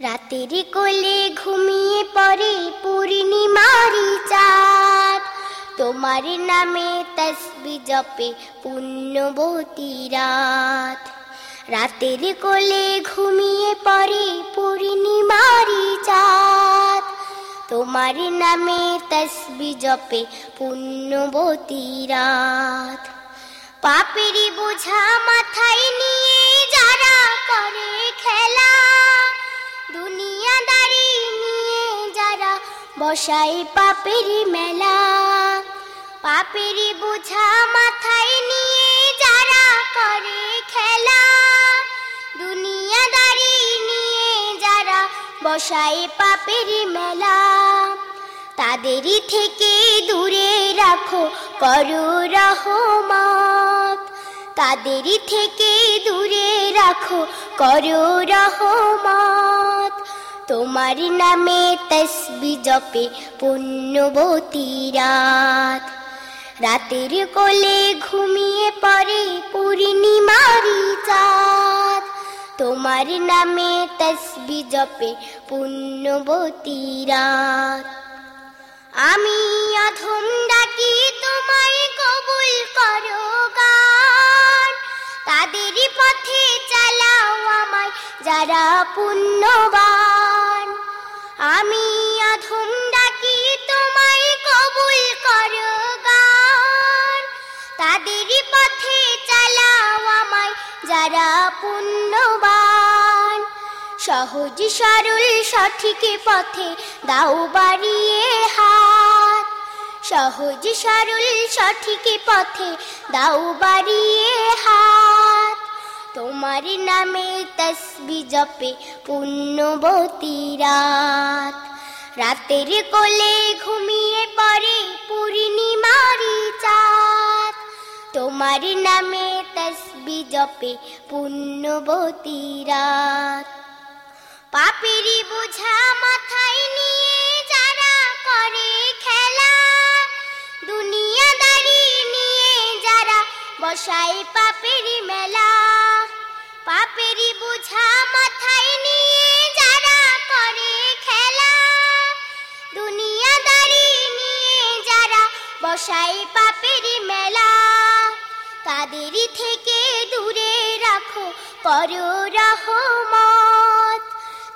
রাতের কোলে ঘুমিয়ে পড়ে পূর্ণিমারি চাঁদ। তোমার নামে তসবি জপে পুণ্যবতী রাত। রাতের কোলে ঘুমিয়ে পড়ে পূর্ণিমারি চাঁদ। তোমার নামে তসবি জপে পুণ্যবতী রাত। পাপেরই বোঝা মাথায় নিয়ে যারা বসাই পাপেরই মেলা। পাপেরই বোঝা মাথায় নিয়ে যারা করে খেলা। দুনিয়াদারি নিয়ে যারা বসাই পাপেরই মেলা। তাদেরই থেকে দূরে রাখো, করো রহমত। তাদেরই থেকে দূরে রাখো, করো রহমত। তোমার নামে তসবি জপে পুণ্যবতী রাত। রাতের কোলে ঘুমিয়ে পড়ে পূর্ণিমারি চাঁদ। তোমার নামে তসবি জপে পুণ্যবতী রাত। আমি অধম ডাকি তোমায় কবুল করো গান। তাদেরই পথে চালাও আমায় যারা পুণ্যবান। আমি অধম ডাকি, তোমায় কবুল করো গান তাদেরই পথে চালাও আমায় যারা পুণ্যবান। সহজ সরল সঠিক পথে দাও বাড়িয়ে হাত। সহজ সরল সঠিক পথে দাও বাড়িয়ে হাত। তোমার নামে তসবি জপে পুণ্যবতী রাত। রাতের কোলে ঘুমিয়ে পড়ে পূর্ণিমারি চাঁদ। তোমার নামে তসবি জপে পুণ্যবতী রাত। পাপেরই বোঝা মাথায় নিয়ে যারা করে খেলা, দুনিয়াদারি নিয়ে যারা বসায় পাপেরই বসাই পাপেরই মেলা। তাদেরই থেকে দূরে রাখো, করো রহমত।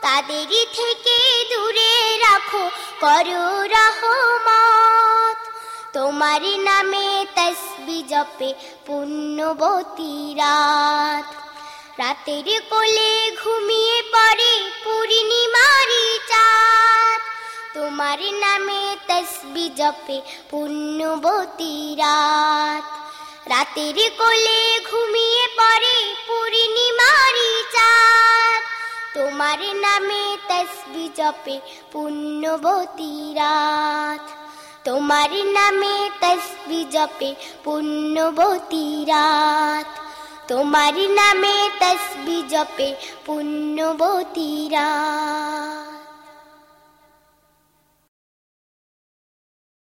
তাদেরই থেকে দূরে রাখো, করো রহমত। তোমার নামে তসবি জপে পুণ্যবতী রাত। রাতের কোলে ঘুমিয়ে পড়ে পূর্ণিমারি চাঁদ। তোমার নামে তসবি জপে পুণ্যবতী রাত। রাতের কোলে ঘুমিয়ে পড়ে পূর্ণিমারি চাঁদ। তোমার নামে তসবি জপে পুণ্যবতী রাত। তোমার নামে তসবি জপে পুণ্যবতী রাত। তোমার নামে তসবি জপে পুণ্যবতী রাত।